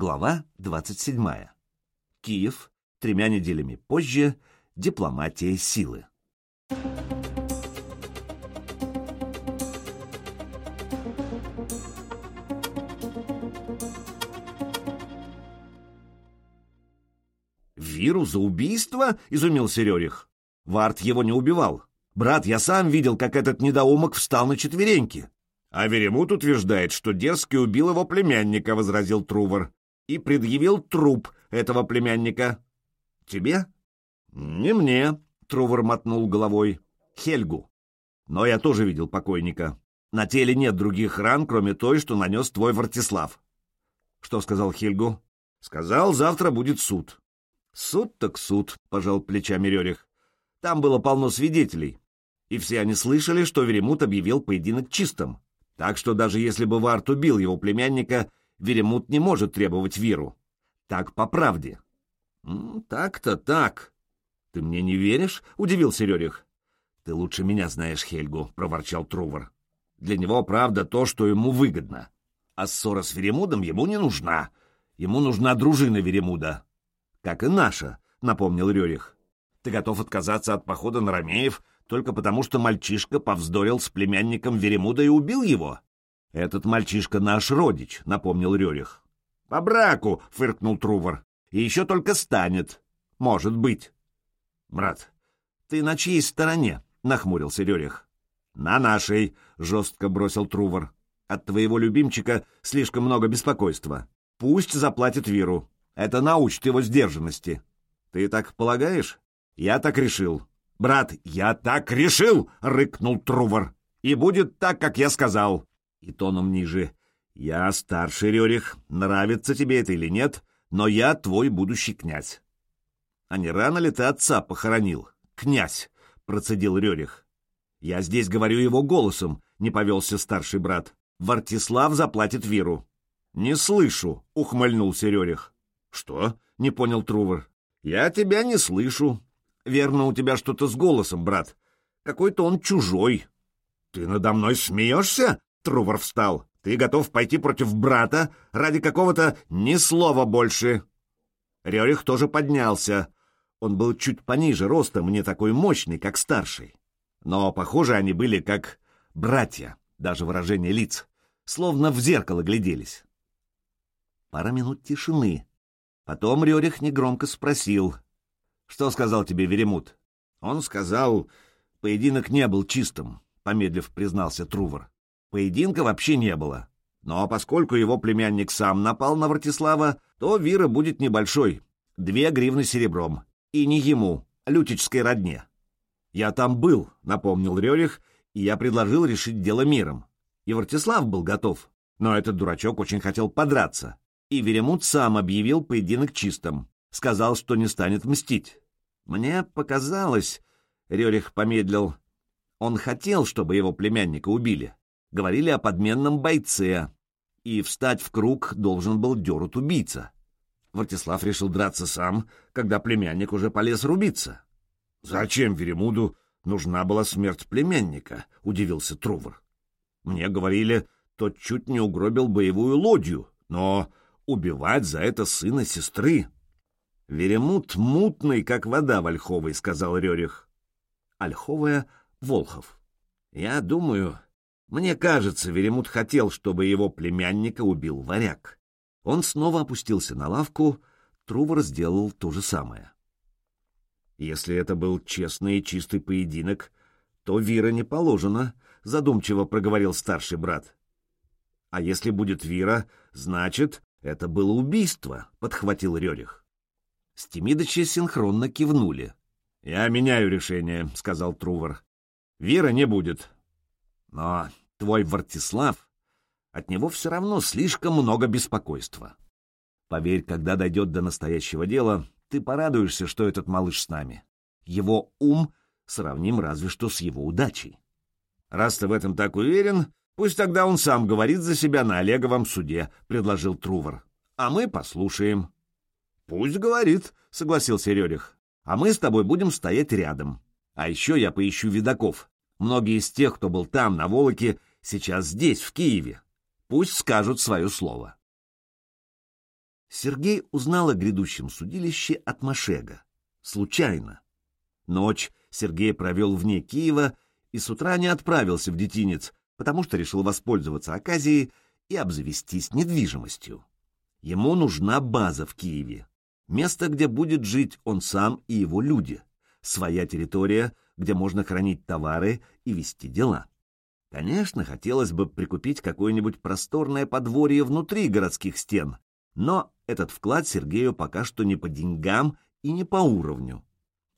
Глава 27. Киев. Тремя неделями позже. Дипломатия силы. «Виру за убийство?» — изумился Рерих. «Варт его не убивал. Брат, я сам видел, как этот недоумок встал на четвереньки». «А Веремут утверждает, что дерзкий убил его племянника», — возразил Трувор, «и предъявил труп этого племянника». «Тебе?» «Не мне», — Трувор мотнул головой. «Хельгу. Но я тоже видел покойника. На теле нет других ран, кроме той, что нанес твой Вартислав». «Что сказал Хельгу?» «Сказал, завтра будет суд». «Суд так суд», — пожал плечами Рерих. «Там было полно свидетелей, и все они слышали, что Веремут объявил поединок чистым. Так что даже если бы Варт убил его племянника, Веремут не может требовать Виру. Так по правде». «Так-то так». «Ты мне не веришь?» — удивился Рерих. «Ты лучше меня знаешь Хельгу», — проворчал Трувор. «Для него правда то, что ему выгодно. А ссора с Веремудом ему не нужна. Ему нужна дружина Веремуда как и наша», — напомнил Рерих. «Ты готов отказаться от похода на Ромеев только потому, что мальчишка повздорил с племянником Веремуда и убил его?» «Этот мальчишка наш родич», — напомнил Рерих. «По браку», — фыркнул Трувор. «И еще только станет. Может быть». «Брат, ты на чьей стороне?» — нахмурился Рерих. «На нашей», — жестко бросил Трувор. «От твоего любимчика слишком много беспокойства. Пусть заплатит Виру. Это научит его сдержанности. Ты так полагаешь? Я так решил. Брат, я так решил, рыкнул Трувор. И будет так, как я сказал. И тоном ниже. Я старший Рерих, нравится тебе это или нет, но я твой будущий князь. А не рано ли ты отца похоронил? Князь, процедил Рерих. Я здесь говорю его голосом, не повелся старший брат. Вартислав заплатит Виру. Не слышу, ухмыльнулся Рерих. «Что?» — не понял Трувор. «Я тебя не слышу. Верно, у тебя что-то с голосом, брат. Какой-то он чужой». «Ты надо мной смеешься?» — Трувор встал. «Ты готов пойти против брата ради какого-то ни слова больше?» Рерих тоже поднялся. Он был чуть пониже ростом, не такой мощный, как старший. Но, похоже, они были как братья, даже выражение лиц, словно в зеркало гляделись. Пара минут тишины, Потом Рерих негромко спросил. «Что сказал тебе Веремут?» Он сказал, поединок не был чистым, помедлив признался Трувор. Поединка вообще не было. Но поскольку его племянник сам напал на Вратислава, то вира будет небольшой, две гривны серебром. И не ему, лютической родне. «Я там был», — напомнил Рерих, и я предложил решить дело миром. И Вратислав был готов, но этот дурачок очень хотел подраться и Веремут сам объявил поединок чистым. Сказал, что не станет мстить. Мне показалось... Рерих помедлил. Он хотел, чтобы его племянника убили. Говорили о подменном бойце. И встать в круг должен был дерут убийца. Вартислав решил драться сам, когда племянник уже полез рубиться. «Зачем Веремуду нужна была смерть племянника?» — удивился Трувор. «Мне говорили, тот чуть не угробил боевую лодью, но убивать за это сына сестры. Веремут мутный, как вода в Ольховой, сказал Рерих. Ольховая — Волхов. Я думаю, мне кажется, Веремут хотел, чтобы его племянника убил варяг. Он снова опустился на лавку, Трувор сделал то же самое. Если это был честный и чистый поединок, то Вира не положено, задумчиво проговорил старший брат. А если будет Вира, значит, «Это было убийство», — подхватил Рерих. Стемидычи синхронно кивнули. «Я меняю решение», — сказал Трувор. «Вера не будет». «Но твой Вартислав, от него все равно слишком много беспокойства. Поверь, когда дойдет до настоящего дела, ты порадуешься, что этот малыш с нами. Его ум сравним разве что с его удачей. Раз ты в этом так уверен, Пусть тогда он сам говорит за себя на Олеговом суде, — предложил Трувор. А мы послушаем. Пусть говорит, — согласился Рерих. А мы с тобой будем стоять рядом. А еще я поищу видаков. Многие из тех, кто был там, на Волоке, сейчас здесь, в Киеве. Пусть скажут свое слово. Сергей узнал о грядущем судилище от Машега. Случайно. Ночь Сергей провел вне Киева и с утра не отправился в детинец, потому что решил воспользоваться оказией и обзавестись недвижимостью. Ему нужна база в Киеве, место, где будет жить он сам и его люди, своя территория, где можно хранить товары и вести дела. Конечно, хотелось бы прикупить какое-нибудь просторное подворье внутри городских стен, но этот вклад Сергею пока что не по деньгам и не по уровню.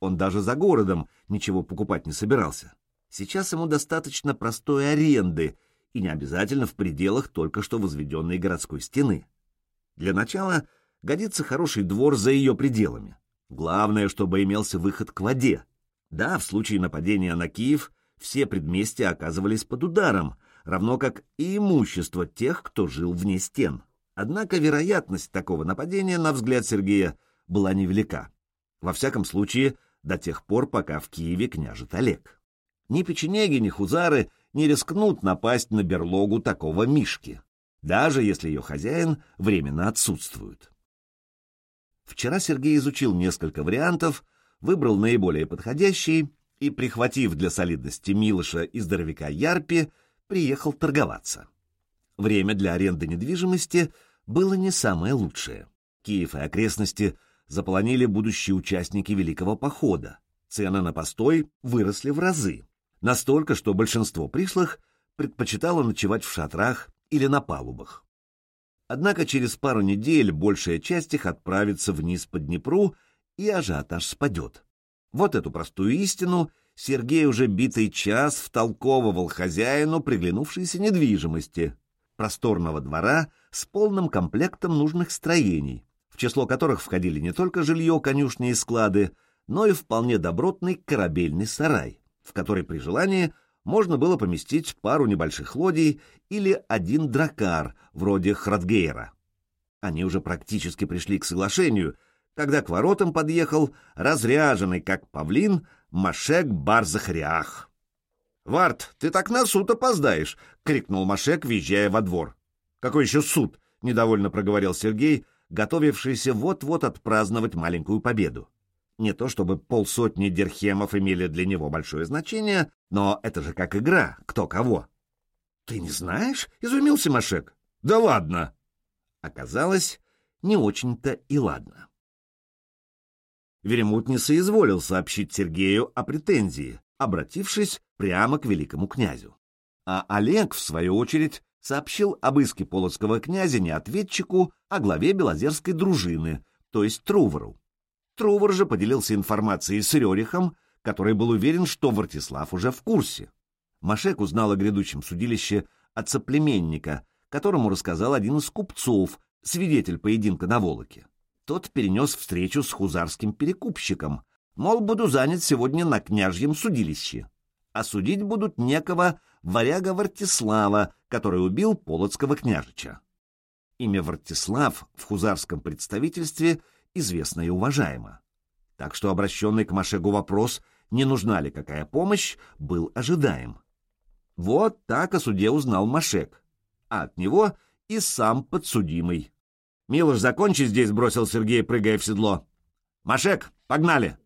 Он даже за городом ничего покупать не собирался. Сейчас ему достаточно простой аренды и не обязательно в пределах только что возведенной городской стены. Для начала годится хороший двор за ее пределами. Главное, чтобы имелся выход к воде. Да, в случае нападения на Киев все предместья оказывались под ударом, равно как и имущество тех, кто жил вне стен. Однако вероятность такого нападения, на взгляд Сергея, была невелика. Во всяком случае, до тех пор, пока в Киеве княжит Олег. Ни печенеги, ни хузары не рискнут напасть на берлогу такого Мишки, даже если ее хозяин временно отсутствует. Вчера Сергей изучил несколько вариантов, выбрал наиболее подходящий и, прихватив для солидности Милыша и здоровяка Ярпи, приехал торговаться. Время для аренды недвижимости было не самое лучшее. Киев и окрестности заполонили будущие участники Великого Похода. Цены на постой выросли в разы. Настолько, что большинство пришлых предпочитало ночевать в шатрах или на палубах. Однако через пару недель большая часть их отправится вниз по Днепру, и ажиотаж спадет. Вот эту простую истину Сергей уже битый час втолковывал хозяину приглянувшейся недвижимости, просторного двора с полным комплектом нужных строений, в число которых входили не только жилье, конюшни и склады, но и вполне добротный корабельный сарай, в который при желании можно было поместить пару небольших лодий или один дракар, вроде Храдгейра. Они уже практически пришли к соглашению — когда к воротам подъехал разряженный, как павлин, Машек Барзахрях. «Варт, ты так на суд опоздаешь!» — крикнул Машек, въезжая во двор. «Какой еще суд?» — недовольно проговорил Сергей, готовившийся вот-вот отпраздновать маленькую победу. Не то чтобы полсотни дирхемов имели для него большое значение, но это же как игра, кто кого. «Ты не знаешь?» — изумился Машек. «Да ладно!» Оказалось, не очень-то и ладно. Веремут не соизволил сообщить Сергею о претензии, обратившись прямо к великому князю. А Олег, в свою очередь, сообщил об иске полоцкого князя не ответчику, а главе Белозерской дружины, то есть Трувору. Трувор же поделился информацией с Рерихом, который был уверен, что Вартислав уже в курсе. Машек узнал о грядущем судилище от соплеменника, которому рассказал один из купцов, свидетель поединка на Волоке тот перенес встречу с хузарским перекупщиком, мол, буду занят сегодня на княжьем судилище. А судить будут некого варяга Вартислава, который убил Полоцкого княжича. Имя Вартислав в хузарском представительстве известно и уважаемо. Так что обращенный к Машегу вопрос, не нужна ли какая помощь, был ожидаем. Вот так о суде узнал Машек, а от него и сам подсудимый. «Милош, закончи здесь», — бросил Сергей, прыгая в седло. «Машек, погнали!»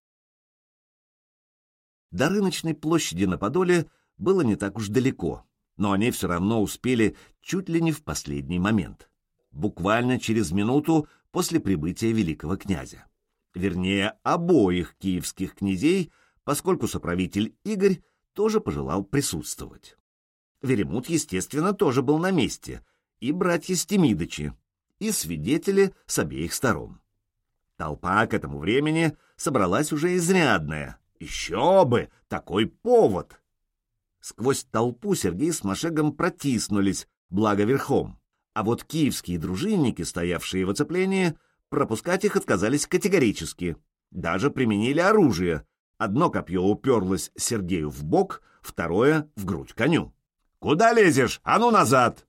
До рыночной площади на Подоле было не так уж далеко, но они все равно успели чуть ли не в последний момент. Буквально через минуту после прибытия великого князя. Вернее, обоих киевских князей, поскольку соправитель Игорь тоже пожелал присутствовать. Веремут, естественно, тоже был на месте, и братья Стемидычи, и свидетели с обеих сторон. Толпа к этому времени собралась уже изрядная. Еще бы! Такой повод! Сквозь толпу Сергей с Машегом протиснулись, благо верхом. А вот киевские дружинники, стоявшие в оцеплении, пропускать их отказались категорически. Даже применили оружие. Одно копье уперлось Сергею в бок, второе — в грудь коню. «Куда лезешь? А ну назад!»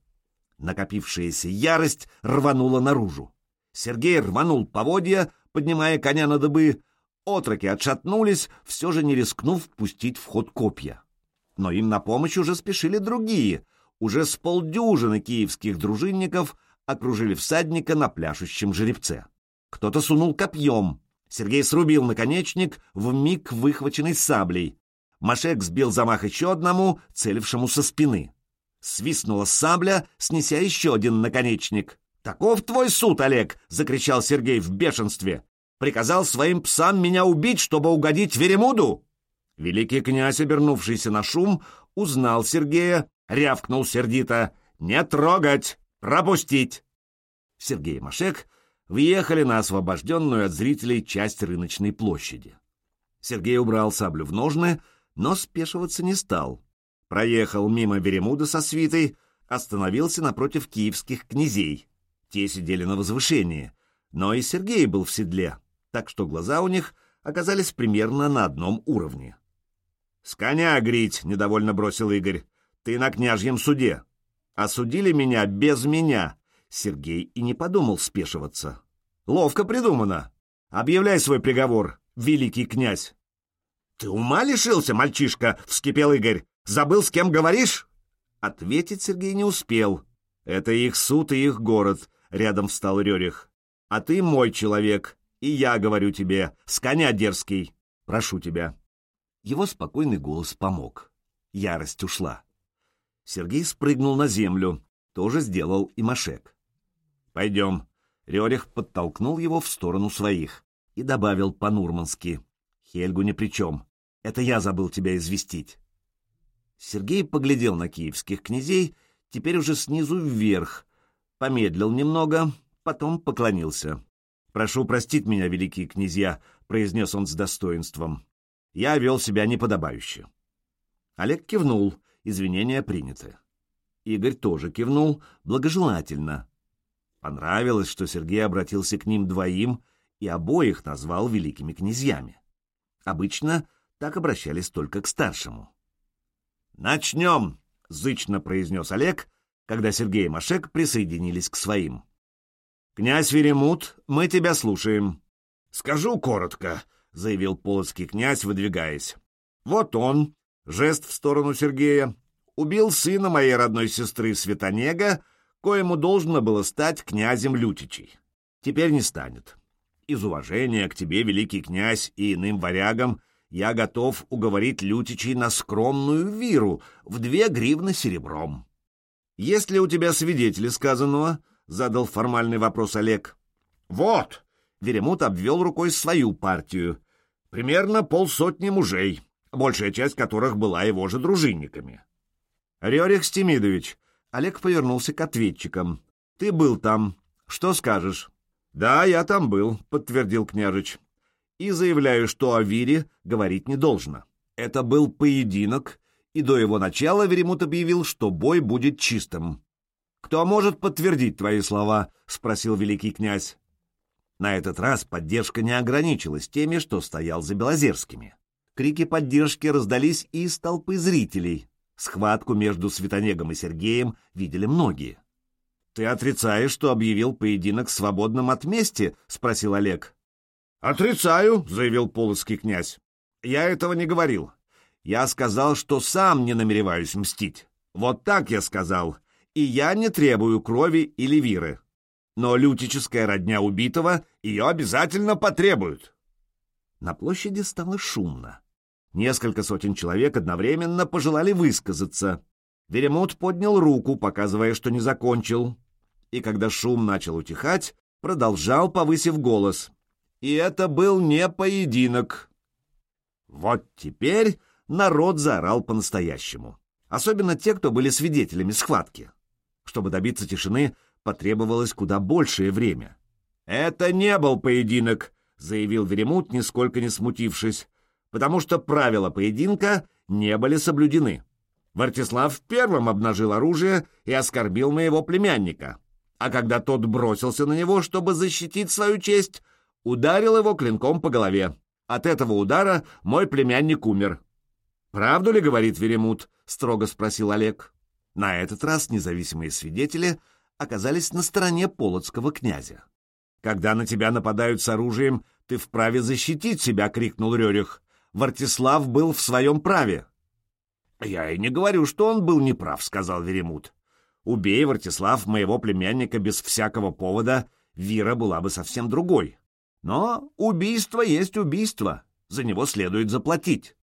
Накопившаяся ярость рванула наружу. Сергей рванул поводья, поднимая коня на дыбы. Отроки отшатнулись, все же не рискнув пустить в ход копья. Но им на помощь уже спешили другие. Уже с полдюжины киевских дружинников окружили всадника на пляшущем жеребце. Кто-то сунул копьем. Сергей срубил наконечник, в миг выхваченный саблей. Машек сбил замах еще одному, целившему со спины. Свистнула сабля, снеся еще один наконечник. «Таков твой суд, Олег!» — закричал Сергей в бешенстве. «Приказал своим псам меня убить, чтобы угодить Веремуду?» Великий князь, обернувшийся на шум, узнал Сергея, рявкнул сердито. «Не трогать! Пропустить!» Сергей и Машек въехали на освобожденную от зрителей часть рыночной площади. Сергей убрал саблю в ножны, но спешиваться не стал. Проехал мимо Веремуда со свитой, остановился напротив киевских князей. Те сидели на возвышении, но и Сергей был в седле, так что глаза у них оказались примерно на одном уровне. «С коня грить!» — недовольно бросил Игорь. «Ты на княжьем суде. Осудили меня без меня!» Сергей и не подумал спешиваться. «Ловко придумано. Объявляй свой приговор, великий князь!» «Ты ума лишился, мальчишка?» — вскипел Игорь. «Забыл, с кем говоришь?» Ответить Сергей не успел. «Это их суд и их город», — рядом встал Рерих. «А ты мой человек, и я говорю тебе, с коня дерзкий. Прошу тебя». Его спокойный голос помог. Ярость ушла. Сергей спрыгнул на землю. Тоже сделал и Машек. «Пойдем». Рерих подтолкнул его в сторону своих и добавил по-нурмански. Хельгу ни при чем. Это я забыл тебя известить. Сергей поглядел на киевских князей, теперь уже снизу вверх, помедлил немного, потом поклонился. «Прошу простить меня, великие князья», — произнес он с достоинством. «Я вел себя неподобающе». Олег кивнул, извинения приняты. Игорь тоже кивнул, благожелательно. Понравилось, что Сергей обратился к ним двоим и обоих назвал великими князьями. Обычно так обращались только к старшему. «Начнем!» — зычно произнес Олег, когда Сергей и Машек присоединились к своим. «Князь Веремут, мы тебя слушаем». «Скажу коротко», — заявил полоцкий князь, выдвигаясь. «Вот он, жест в сторону Сергея, убил сына моей родной сестры Светонега, коему должно было стать князем Лютичей. Теперь не станет. Из уважения к тебе, великий князь, и иным варягам, я готов уговорить Лютичей на скромную виру в две гривны серебром. Есть ли у тебя свидетели сказанного? — задал формальный вопрос Олег. Вот! Веремут обвел рукой свою партию. Примерно полсотни мужей, большая часть которых была его же дружинниками. Рерих Стемидович, Олег повернулся к ответчикам. Ты был там. Что скажешь? «Да, я там был», — подтвердил княжич. «И заявляю, что о Вире говорить не должно. Это был поединок, и до его начала Веремут объявил, что бой будет чистым». «Кто может подтвердить твои слова?» — спросил великий князь. На этот раз поддержка не ограничилась теми, что стоял за Белозерскими. Крики поддержки раздались и из толпы зрителей. Схватку между Светонегом и Сергеем видели многие. «Ты отрицаешь, что объявил поединок свободным от мести?» — спросил Олег. «Отрицаю», — заявил полоцкий князь. «Я этого не говорил. Я сказал, что сам не намереваюсь мстить. Вот так я сказал. И я не требую крови или виры. Но лютическая родня убитого ее обязательно потребует». На площади стало шумно. Несколько сотен человек одновременно пожелали высказаться. Веремут поднял руку, показывая, что не закончил и когда шум начал утихать, продолжал, повысив голос. И это был не поединок. Вот теперь народ заорал по-настоящему. Особенно те, кто были свидетелями схватки. Чтобы добиться тишины, потребовалось куда большее время. «Это не был поединок», — заявил Веремут, нисколько не смутившись, «потому что правила поединка не были соблюдены. Вартислав первым обнажил оружие и оскорбил моего племянника а когда тот бросился на него, чтобы защитить свою честь, ударил его клинком по голове. От этого удара мой племянник умер. «Правду ли, — говорит Веремут? — строго спросил Олег. На этот раз независимые свидетели оказались на стороне полоцкого князя. «Когда на тебя нападают с оружием, ты вправе защитить себя!» — крикнул Рерих. «Вартислав был в своем праве!» «Я и не говорю, что он был неправ», — сказал Веремут. Убей, Вартислав, моего племянника без всякого повода, Вира была бы совсем другой. Но убийство есть убийство, за него следует заплатить.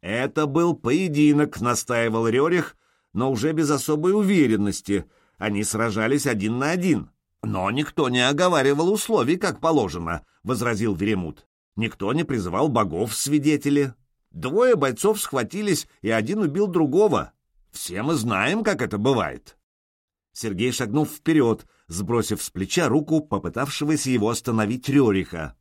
Это был поединок, настаивал Рерих, но уже без особой уверенности. Они сражались один на один. Но никто не оговаривал условий, как положено, — возразил Веремут. Никто не призывал богов в свидетели. Двое бойцов схватились, и один убил другого. Все мы знаем, как это бывает. Сергей шагнул вперед, сбросив с плеча руку попытавшегося его остановить Рериха.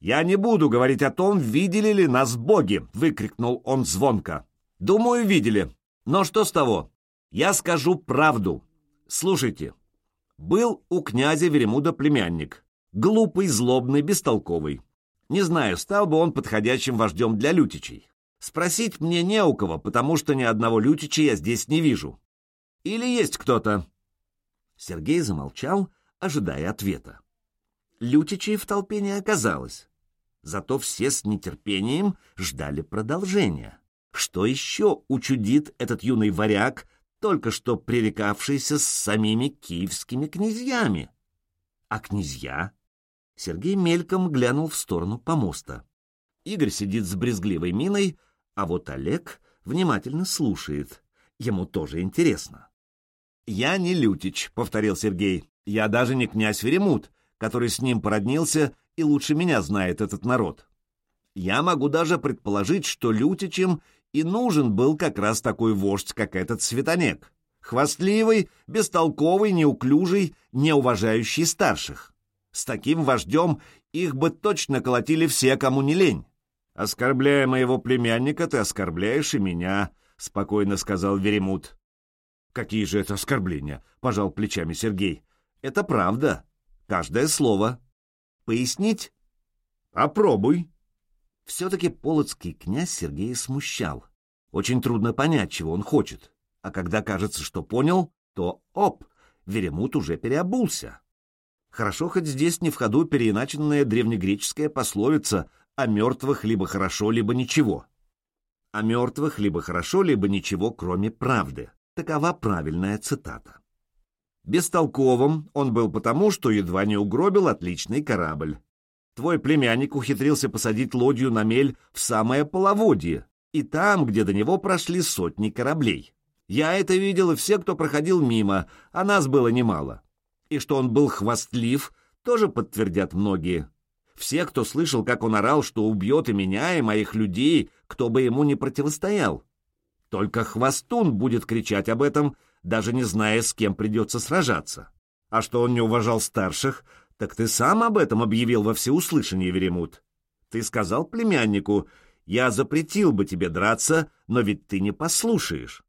«Я не буду говорить о том, видели ли нас боги!» — выкрикнул он звонко. «Думаю, видели. Но что с того? Я скажу правду. Слушайте. Был у князя Веремуда племянник. Глупый, злобный, бестолковый. Не знаю, стал бы он подходящим вождем для лютичей. Спросить мне не у кого, потому что ни одного лютича я здесь не вижу. Или есть кто-то?» Сергей замолчал, ожидая ответа. Лютичей в толпе не оказалось. Зато все с нетерпением ждали продолжения. Что еще учудит этот юный варяг, только что пререкавшийся с самими киевскими князьями? А князья? Сергей мельком глянул в сторону помоста. Игорь сидит с брезгливой миной, а вот Олег внимательно слушает. Ему тоже интересно. «Я не Лютич», — повторил Сергей. «Я даже не князь Веремут, который с ним породнился и лучше меня знает этот народ. Я могу даже предположить, что Лютичем и нужен был как раз такой вождь, как этот Светонек. Хвастливый, бестолковый, неуклюжий, неуважающий старших. С таким вождем их бы точно колотили все, кому не лень. «Оскорбляя моего племянника, ты оскорбляешь и меня», — спокойно сказал Веремут. «Какие же это оскорбления?» — пожал плечами Сергей. «Это правда. Каждое слово. Пояснить?» «Попробуй». Все-таки полоцкий князь Сергея смущал. Очень трудно понять, чего он хочет. А когда кажется, что понял, то оп, Веремут уже переобулся. Хорошо, хоть здесь не в ходу переиначенная древнегреческая пословица «о мертвых либо хорошо, либо ничего». О мертвых либо хорошо, либо ничего, кроме правды. Такова правильная цитата. Бестолковым он был потому, что едва не угробил отличный корабль. Твой племянник ухитрился посадить лодью на мель в самое половодье, и там, где до него прошли сотни кораблей. Я это видел, и все, кто проходил мимо, а нас было немало. И что он был хвастлив, тоже подтвердят многие. Все, кто слышал, как он орал, что убьет и меня, и моих людей, кто бы ему не противостоял. Только хвостун будет кричать об этом, даже не зная, с кем придется сражаться. А что он не уважал старших, так ты сам об этом объявил во всеуслышание, Веремут. Ты сказал племяннику, я запретил бы тебе драться, но ведь ты не послушаешь.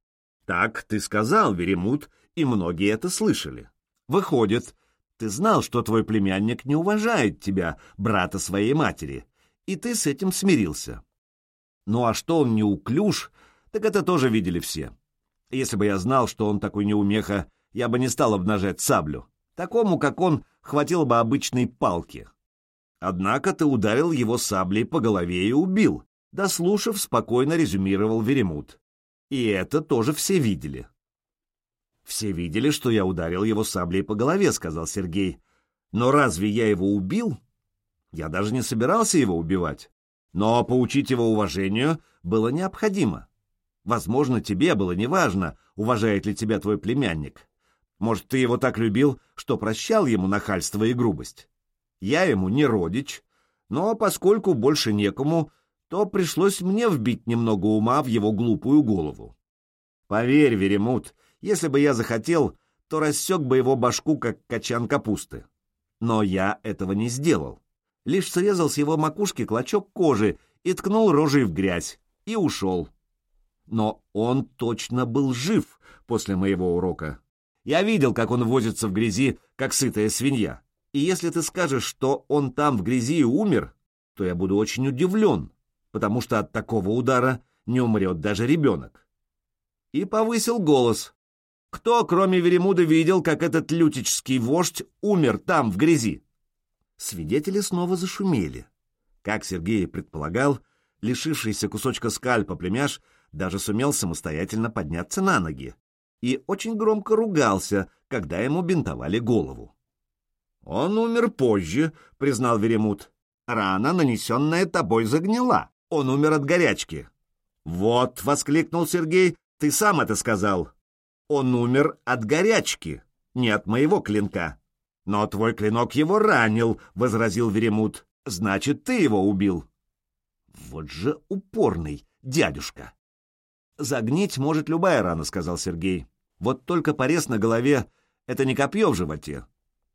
Так ты сказал, Веремут, и многие это слышали. Выходит, ты знал, что твой племянник не уважает тебя, брата своей матери, и ты с этим смирился. Ну а что он неуклюж, так это тоже видели все. Если бы я знал, что он такой неумеха, я бы не стал обнажать саблю. Такому, как он, хватило бы обычной палки. Однако ты ударил его саблей по голове и убил, дослушав, спокойно резюмировал Веремут. И это тоже все видели. «Все видели, что я ударил его саблей по голове», — сказал Сергей. «Но разве я его убил? Я даже не собирался его убивать. Но поучить его уважению было необходимо. Возможно, тебе было неважно, уважает ли тебя твой племянник. Может, ты его так любил, что прощал ему нахальство и грубость. Я ему не родич, но поскольку больше некому, то пришлось мне вбить немного ума в его глупую голову. Поверь, Веремут, если бы я захотел, то рассек бы его башку, как качан капусты. Но я этого не сделал. Лишь срезал с его макушки клочок кожи и ткнул рожей в грязь, и ушел но он точно был жив после моего урока. Я видел, как он возится в грязи, как сытая свинья. И если ты скажешь, что он там в грязи и умер, то я буду очень удивлен, потому что от такого удара не умрет даже ребенок. И повысил голос. Кто, кроме Веремуда, видел, как этот лютический вождь умер там, в грязи? Свидетели снова зашумели. Как Сергей предполагал, лишившийся кусочка скальпа племяш даже сумел самостоятельно подняться на ноги. и очень громко ругался, когда ему бинтовали голову. «Он умер позже», — признал Веремут. «Рана, нанесенная тобой, загнила. Он умер от горячки». «Вот», — воскликнул Сергей, — «ты сам это сказал. Он умер от горячки, не от моего клинка». «Но твой клинок его ранил», — возразил Веремут. «Значит, ты его убил». «Вот же упорный дядюшка!» «Загнить может любая рана», — сказал Сергей. «Вот только порез на голове — это не копье в животе.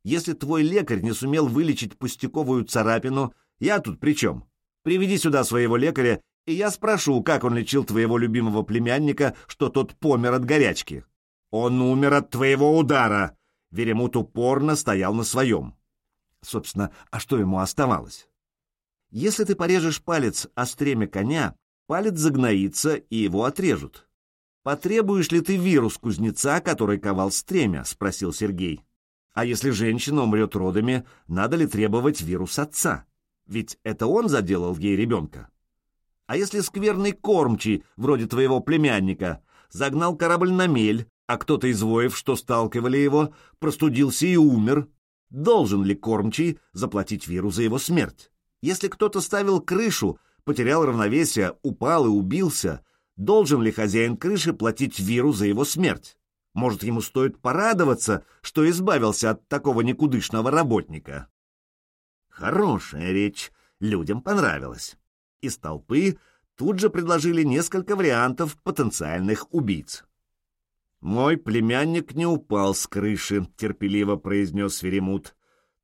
Если твой лекарь не сумел вылечить пустяковую царапину, я тут при чем? Приведи сюда своего лекаря, и я спрошу, как он лечил твоего любимого племянника, что тот помер от горячки». «Он умер от твоего удара!» Веремут упорно стоял на своем. Собственно, а что ему оставалось? Если ты порежешь палец о стреме коня, палец загноится и его отрежут. «Потребуешь ли ты вирус кузнеца, который ковал стремя?» — спросил Сергей. «А если женщина умрет родами, надо ли требовать вирус отца? Ведь это он заделал ей ребенка. А если скверный кормчий, вроде твоего племянника, загнал корабль на мель, а кто-то из воев, что сталкивали его, простудился и умер, должен ли кормчий заплатить виру за его смерть? Если кто-то ставил крышу, потерял равновесие, упал и убился, должен ли хозяин крыши платить Виру за его смерть? Может, ему стоит порадоваться, что избавился от такого никудышного работника? Хорошая речь, людям понравилась. Из толпы тут же предложили несколько вариантов потенциальных убийц. «Мой племянник не упал с крыши», — терпеливо произнес Веремут.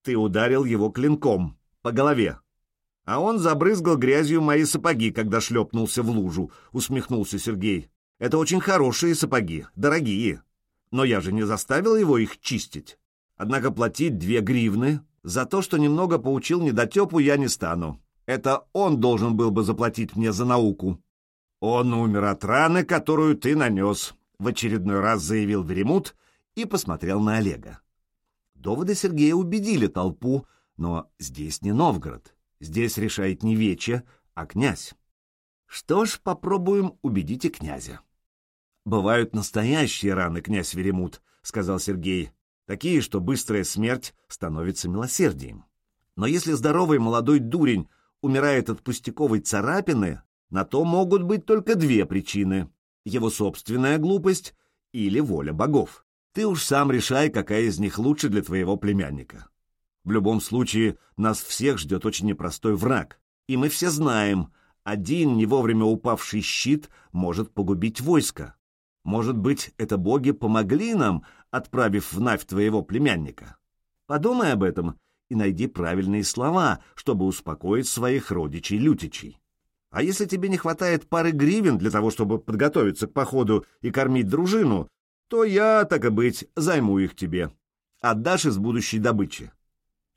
«Ты ударил его клинком по голове». А он забрызгал грязью мои сапоги, когда шлепнулся в лужу, — усмехнулся Сергей. Это очень хорошие сапоги, дорогие. Но я же не заставил его их чистить. Однако платить две гривны за то, что немного поучил недотепу, я не стану. Это он должен был бы заплатить мне за науку. Он умер от раны, которую ты нанес, — в очередной раз заявил Веремут и посмотрел на Олега. Доводы Сергея убедили толпу, но здесь не Новгород. Здесь решает не вече, а князь. Что ж, попробуем убедить и князя. «Бывают настоящие раны, князь Веремут», — сказал Сергей, «такие, что быстрая смерть становится милосердием. Но если здоровый молодой дурень умирает от пустяковой царапины, на то могут быть только две причины — его собственная глупость или воля богов. Ты уж сам решай, какая из них лучше для твоего племянника. В любом случае, нас всех ждет очень непростой враг. И мы все знаем, один не вовремя упавший щит может погубить войско. Может быть, это боги помогли нам, отправив в Навь твоего племянника? Подумай об этом и найди правильные слова, чтобы успокоить своих родичей-лютичей. А если тебе не хватает пары гривен для того, чтобы подготовиться к походу и кормить дружину, то я, так и быть, займу их тебе. Отдашь из будущей добычи.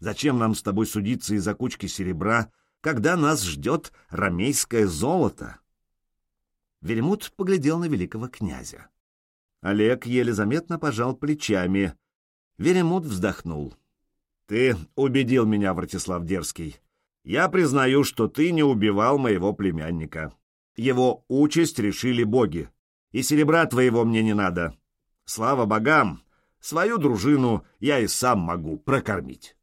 Зачем нам с тобой судиться из-за кучки серебра, когда нас ждет ромейское золото?» Веремут поглядел на великого князя. Олег еле заметно пожал плечами. Веремут вздохнул. «Ты убедил меня, Вратислав Дерзкий. Я признаю, что ты не убивал моего племянника. Его участь решили боги, и серебра твоего мне не надо. Слава богам, свою дружину я и сам могу прокормить».